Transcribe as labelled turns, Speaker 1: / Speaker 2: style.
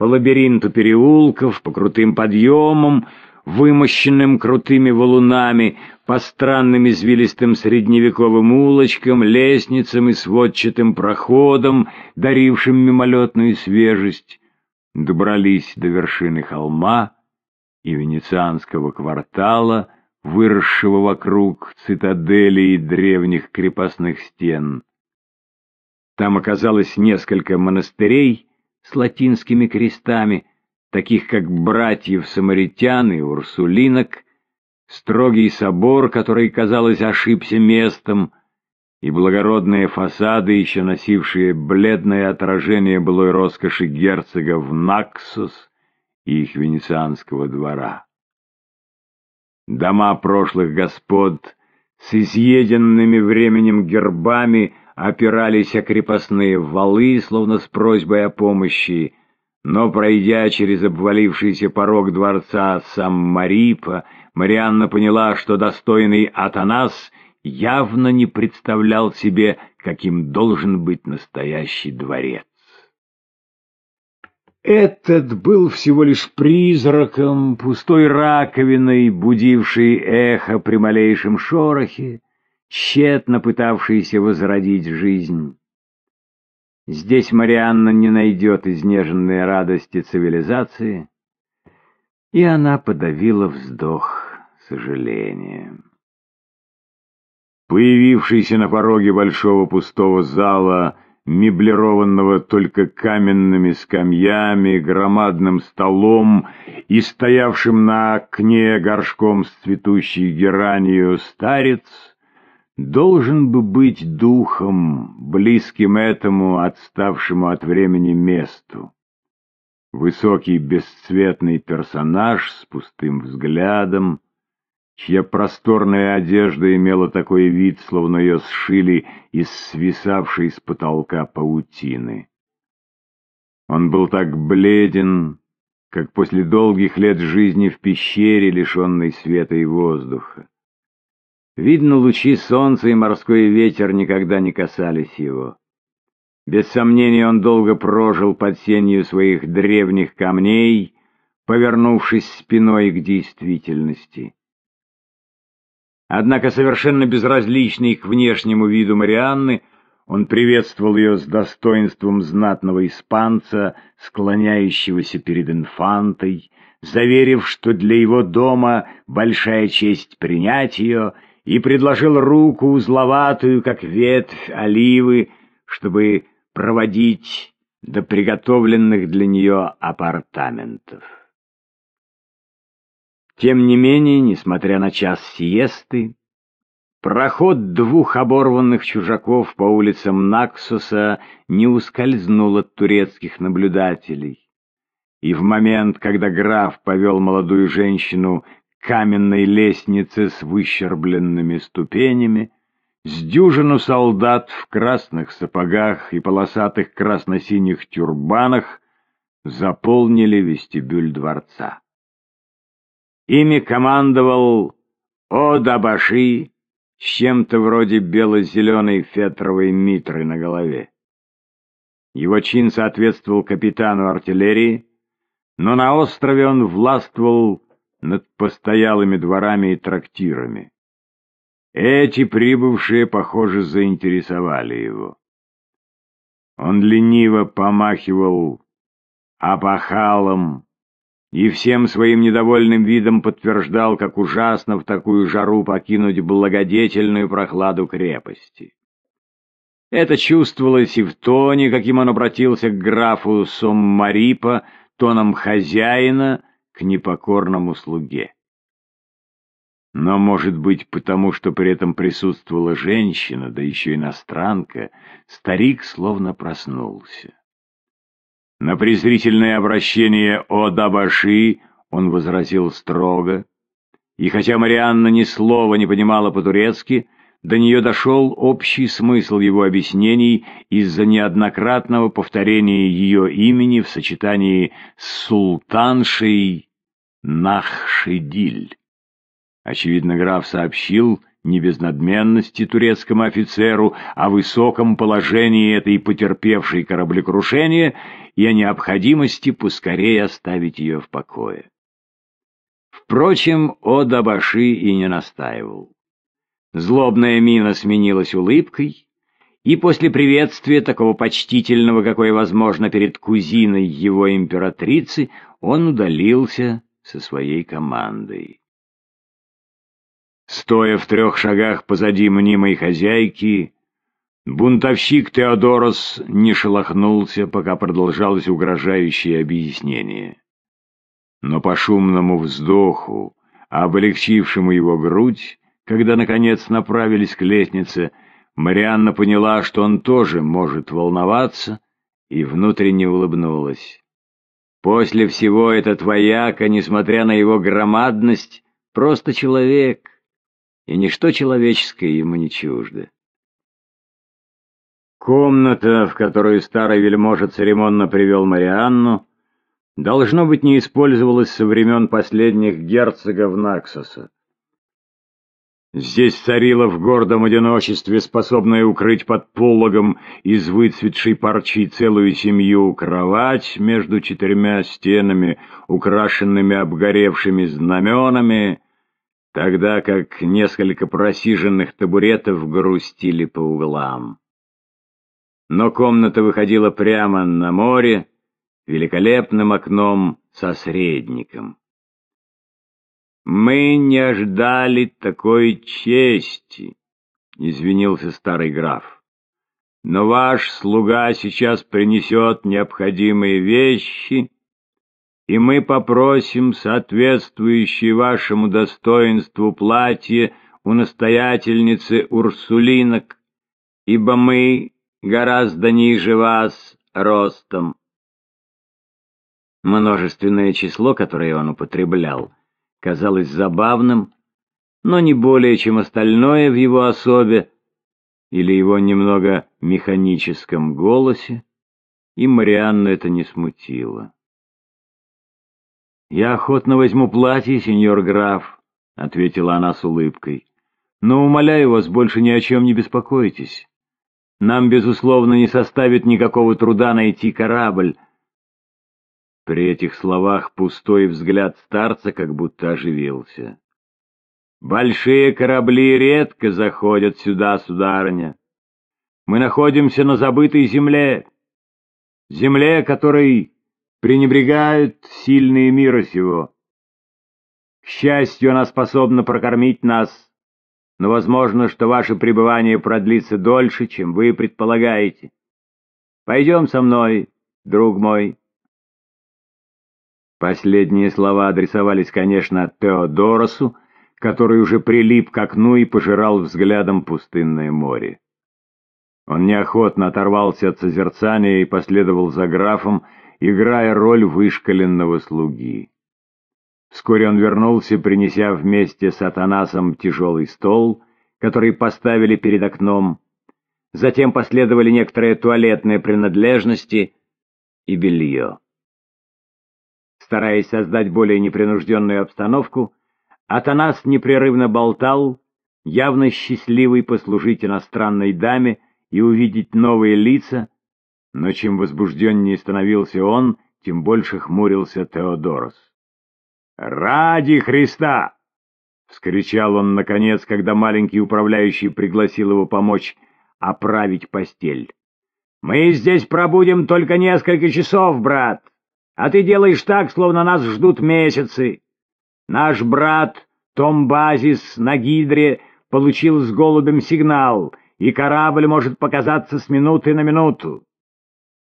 Speaker 1: по лабиринту переулков, по крутым подъемам, вымощенным крутыми валунами, по странным извилистым средневековым улочкам, лестницам и сводчатым проходам, дарившим мимолетную свежесть, добрались до вершины холма и венецианского квартала, выросшего вокруг цитадели и древних крепостных стен. Там оказалось несколько монастырей с латинскими крестами, таких как братьев самаритян и урсулинок, строгий собор, который, казалось, ошибся местом, и благородные фасады, еще носившие бледное отражение былой роскоши герцогов Наксус и их венецианского двора. Дома прошлых господ с изъеденными временем гербами опирались о крепостные валы, словно с просьбой о помощи, но, пройдя через обвалившийся порог дворца Саммарипа, Марианна поняла, что достойный Атанас явно не представлял себе, каким должен быть настоящий дворец. Этот был всего лишь призраком, пустой раковиной, будившей эхо при малейшем шорохе, тщетно пытавшейся возродить жизнь. Здесь Марианна не найдет изнеженной радости цивилизации, и она подавила вздох сожаления. Появившийся на пороге большого пустого зала, меблированного только каменными скамьями, громадным столом и стоявшим на окне горшком с цветущей геранью старец, должен бы быть духом, близким этому отставшему от времени месту. Высокий бесцветный персонаж с пустым взглядом, чья просторная одежда имела такой вид, словно ее сшили из свисавшей с потолка паутины. Он был так бледен, как после долгих лет жизни в пещере, лишенной света и воздуха. Видно, лучи солнца и морской ветер никогда не касались его. Без сомнения, он долго прожил под сенью своих древних камней, повернувшись спиной к действительности. Однако совершенно безразличный к внешнему виду Марианны, он приветствовал ее с достоинством знатного испанца, склоняющегося перед инфантой, заверив, что для его дома большая честь принять ее — и предложил руку узловатую, как ветвь оливы, чтобы проводить до приготовленных для нее апартаментов. Тем не менее, несмотря на час сиесты, проход двух оборванных чужаков по улицам Наксуса не ускользнул от турецких наблюдателей. И в момент, когда граф повел молодую женщину каменной лестнице с выщербленными ступенями, с дюжину солдат в красных сапогах и полосатых красно-синих тюрбанах заполнили вестибюль дворца. Ими командовал Одабаши с чем-то вроде бело-зеленой фетровой митры на голове. Его чин соответствовал капитану артиллерии, но на острове он властвовал над постоялыми дворами и трактирами. Эти прибывшие, похоже, заинтересовали его. Он лениво помахивал опахалом и всем своим недовольным видом подтверждал, как ужасно в такую жару покинуть благодетельную прохладу крепости. Это чувствовалось и в тоне, каким он обратился к графу Соммарипа, тоном хозяина, к непокорному слуге. Но, может быть, потому что при этом присутствовала женщина, да еще иностранка, старик словно проснулся. На презрительное обращение «О Дабаши» он возразил строго, и хотя Марианна ни слова не понимала по-турецки, до нее дошел общий смысл его объяснений из-за неоднократного повторения ее имени в сочетании с султаншей Нахшидиль. Очевидно, граф сообщил не без надменности турецкому офицеру о высоком положении этой потерпевшей кораблекрушения и о необходимости поскорее оставить ее в покое. Впрочем, Одабаши и не настаивал. Злобная мина сменилась улыбкой, и после приветствия, такого почтительного, какое возможно перед кузиной его императрицы, он удалился со своей командой. Стоя в трех шагах позади мнимой хозяйки, бунтовщик Теодорос не шелохнулся, пока продолжалось угрожающее объяснение. Но по шумному вздоху, облегчившему его грудь, когда, наконец, направились к лестнице, Марианна поняла, что он тоже может волноваться, и внутренне улыбнулась. После всего этот вояка, несмотря на его громадность, просто человек, и ничто человеческое ему не чуждо. Комната, в которую старый вельможа церемонно привел Марианну, должно быть, не использовалась со времен последних герцогов Наксоса. Здесь царила в гордом одиночестве, способная укрыть под пологом из выцветшей парчи целую семью, кровать между четырьмя стенами, украшенными обгоревшими знаменами, тогда как несколько просиженных табуретов грустили по углам. Но комната выходила прямо на море, великолепным окном со средником. «Мы не ждали такой чести», — извинился старый граф. «Но ваш слуга сейчас принесет необходимые вещи» и мы попросим соответствующее вашему достоинству платье у настоятельницы Урсулинок, ибо мы гораздо ниже вас ростом. Множественное число, которое он употреблял, казалось забавным, но не более, чем остальное в его особе или его немного механическом голосе, и Марианну это не смутило. «Я охотно возьму платье, сеньор граф», — ответила она с улыбкой. «Но умоляю вас, больше ни о чем не беспокойтесь. Нам, безусловно, не составит никакого труда найти корабль». При этих словах пустой взгляд старца как будто оживился. «Большие корабли редко заходят сюда, сударыня. Мы находимся на забытой земле, земле, которой пренебрегают сильные мира сего. К счастью, она способна прокормить нас, но возможно, что ваше пребывание продлится дольше, чем вы предполагаете. Пойдем со мной, друг мой. Последние слова адресовались, конечно, Теодоросу, который уже прилип к окну и пожирал взглядом пустынное море. Он неохотно оторвался от созерцания и последовал за графом, играя роль вышкаленного слуги. Вскоре он вернулся, принеся вместе с Атанасом тяжелый стол, который поставили перед окном. Затем последовали некоторые туалетные принадлежности и белье. Стараясь создать более непринужденную обстановку, Атанас непрерывно болтал, явно счастливый послужить иностранной даме и увидеть новые лица, но чем возбужденнее становился он, тем больше хмурился Теодорос. «Ради Христа!» — вскричал он, наконец, когда маленький управляющий пригласил его помочь оправить постель. «Мы здесь пробудем только несколько часов, брат, а ты делаешь так, словно нас ждут месяцы. Наш брат Том Базис на Гидре получил с голубем сигнал, и корабль может показаться с минуты на минуту.